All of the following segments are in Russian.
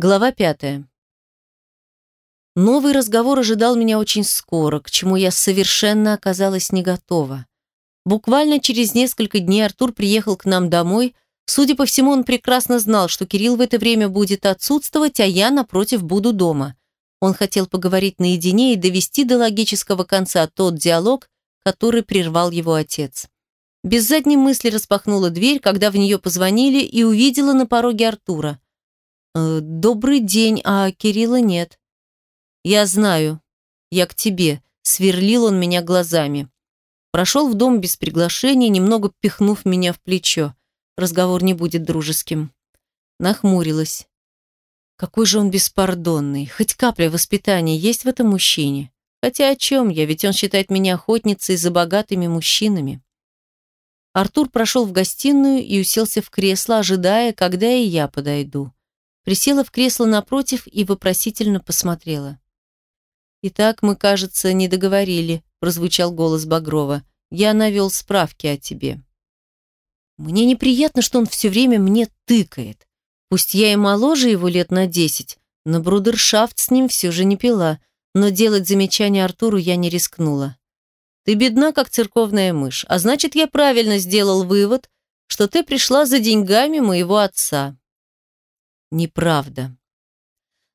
Глава пятая. Новый разговор ожидал меня очень скоро, к чему я совершенно оказалась не готова. Буквально через несколько дней Артур приехал к нам домой. Судя по всему, он прекрасно знал, что Кирилл в это время будет отсутствовать, а я, напротив, буду дома. Он хотел поговорить наедине и довести до логического конца тот диалог, который прервал его отец. Без задней мысли распахнула дверь, когда в нее позвонили, и увидела на пороге Артура. «Э, «Добрый день, а Кирилла нет». «Я знаю. Я к тебе», — сверлил он меня глазами. Прошел в дом без приглашения, немного пихнув меня в плечо. Разговор не будет дружеским. Нахмурилась. Какой же он беспардонный. Хоть капля воспитания есть в этом мужчине. Хотя о чем я, ведь он считает меня охотницей за богатыми мужчинами. Артур прошел в гостиную и уселся в кресло, ожидая, когда и я подойду. Присела в кресло напротив и вопросительно посмотрела. «Итак, мы, кажется, не договорили», – прозвучал голос Багрова. «Я навел справки о тебе». Мне неприятно, что он все время мне тыкает. Пусть я и моложе его лет на десять, но брудершафт с ним все же не пила, но делать замечание Артуру я не рискнула. «Ты бедна, как церковная мышь, а значит, я правильно сделал вывод, что ты пришла за деньгами моего отца». Неправда.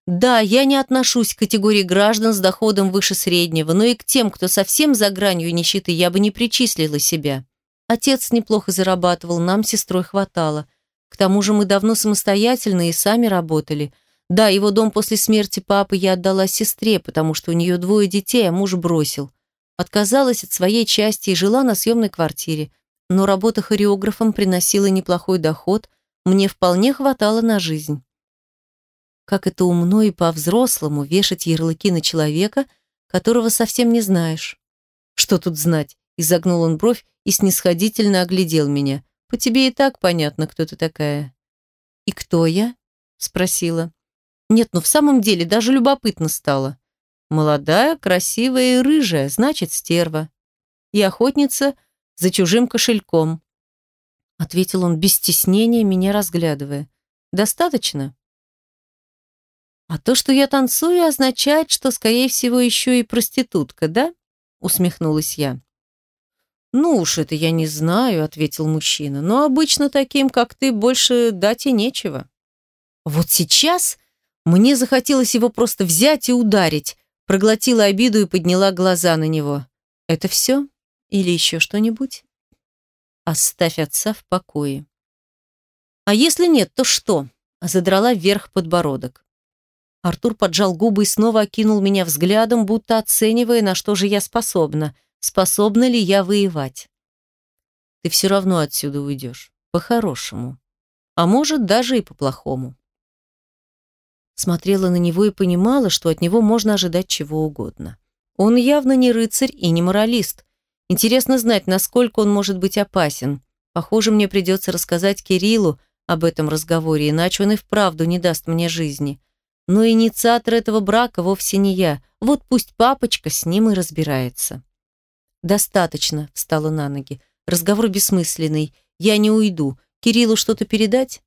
Да, я не отношусь к категории граждан с доходом выше среднего, но и к тем, кто совсем за гранью нищеты, я бы не причислила себя. Отец неплохо зарабатывал, нам с сестрой хватало. К тому же мы давно самостоятельны и сами работали. Да, его дом после смерти папы я отдала сестре, потому что у нее двое детей, а муж бросил. Отказалась от своей части и жила на съемной квартире. Но работа хореографом приносила неплохой доход, мне вполне хватало на жизнь. Как это умно и по-взрослому вешать ярлыки на человека, которого совсем не знаешь. Что тут знать? Изогнул он бровь и снисходительно оглядел меня. По тебе и так понятно, кто ты такая. И кто я? Спросила. Нет, ну в самом деле даже любопытно стало. Молодая, красивая и рыжая, значит, стерва. И охотница за чужим кошельком ответил он без стеснения, меня разглядывая. Достаточно? А то, что я танцую, означает, что, скорее всего, еще и проститутка, да? Усмехнулась я. Ну уж это я не знаю, ответил мужчина, но обычно таким, как ты, больше дать и нечего. Вот сейчас мне захотелось его просто взять и ударить, проглотила обиду и подняла глаза на него. Это все? Или еще что-нибудь? Оставь отца в покое. А если нет, то что? Задрала вверх подбородок. Артур поджал губы и снова окинул меня взглядом, будто оценивая, на что же я способна. Способна ли я воевать? Ты все равно отсюда уйдешь. По-хорошему. А может, даже и по-плохому. Смотрела на него и понимала, что от него можно ожидать чего угодно. Он явно не рыцарь и не моралист. Интересно знать, насколько он может быть опасен. Похоже, мне придется рассказать Кириллу об этом разговоре, иначе он и вправду не даст мне жизни. Но инициатор этого брака вовсе не я. Вот пусть папочка с ним и разбирается. «Достаточно», — встала на ноги. «Разговор бессмысленный. Я не уйду. Кириллу что-то передать?»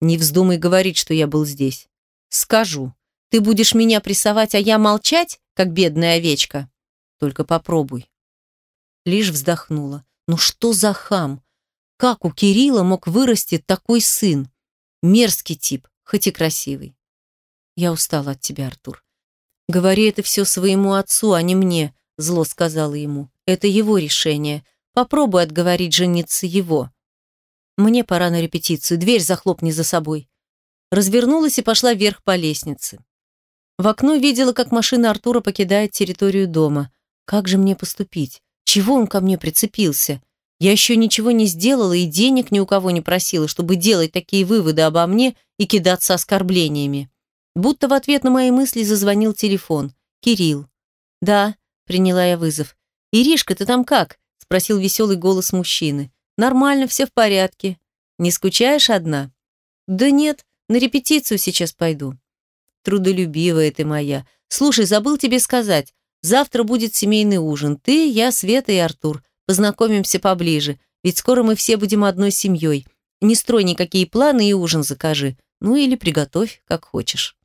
«Не вздумай говорить, что я был здесь». «Скажу. Ты будешь меня прессовать, а я молчать, как бедная овечка?» «Только попробуй» лишь вздохнула. Ну что за хам? Как у Кирилла мог вырасти такой сын? Мерзкий тип, хоть и красивый. Я устала от тебя, Артур. Говори это все своему отцу, а не мне, зло сказала ему. Это его решение. Попробуй отговорить жениться его. Мне пора на репетицию, дверь захлопни за собой. Развернулась и пошла вверх по лестнице. В окно видела, как машина Артура покидает территорию дома. Как же мне поступить? Чего он ко мне прицепился? Я еще ничего не сделала и денег ни у кого не просила, чтобы делать такие выводы обо мне и кидаться оскорблениями. Будто в ответ на мои мысли зазвонил телефон. «Кирилл». «Да», — приняла я вызов. «Иришка, ты там как?» — спросил веселый голос мужчины. «Нормально, все в порядке. Не скучаешь одна?» «Да нет, на репетицию сейчас пойду». «Трудолюбивая ты моя. Слушай, забыл тебе сказать. Завтра будет семейный ужин. Ты, я, Света и Артур. Познакомимся поближе, ведь скоро мы все будем одной семьей. Не строй никакие планы и ужин закажи. Ну или приготовь, как хочешь.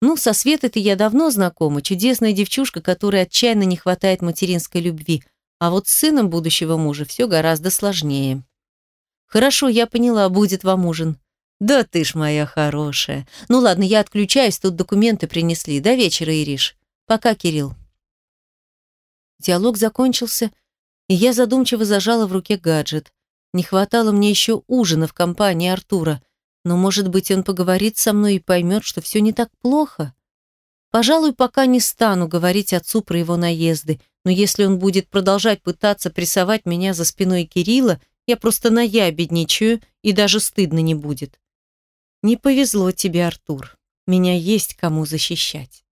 Ну, со Светой-то я давно знакома, чудесная девчушка, которой отчаянно не хватает материнской любви, а вот с сыном будущего мужа все гораздо сложнее. Хорошо, я поняла, будет вам ужин. Да ты ж моя хорошая. Ну ладно, я отключаюсь, тут документы принесли. До вечера, Ириш. Пока, Кирилл. Диалог закончился, и я задумчиво зажала в руке гаджет. Не хватало мне еще ужина в компании Артура, но, может быть, он поговорит со мной и поймет, что все не так плохо. Пожалуй, пока не стану говорить отцу про его наезды, но если он будет продолжать пытаться прессовать меня за спиной Кирилла, я просто наябедничаю, и даже стыдно не будет. Не повезло тебе, Артур. Меня есть кому защищать.